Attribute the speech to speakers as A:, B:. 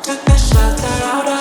A: Took the shelter out of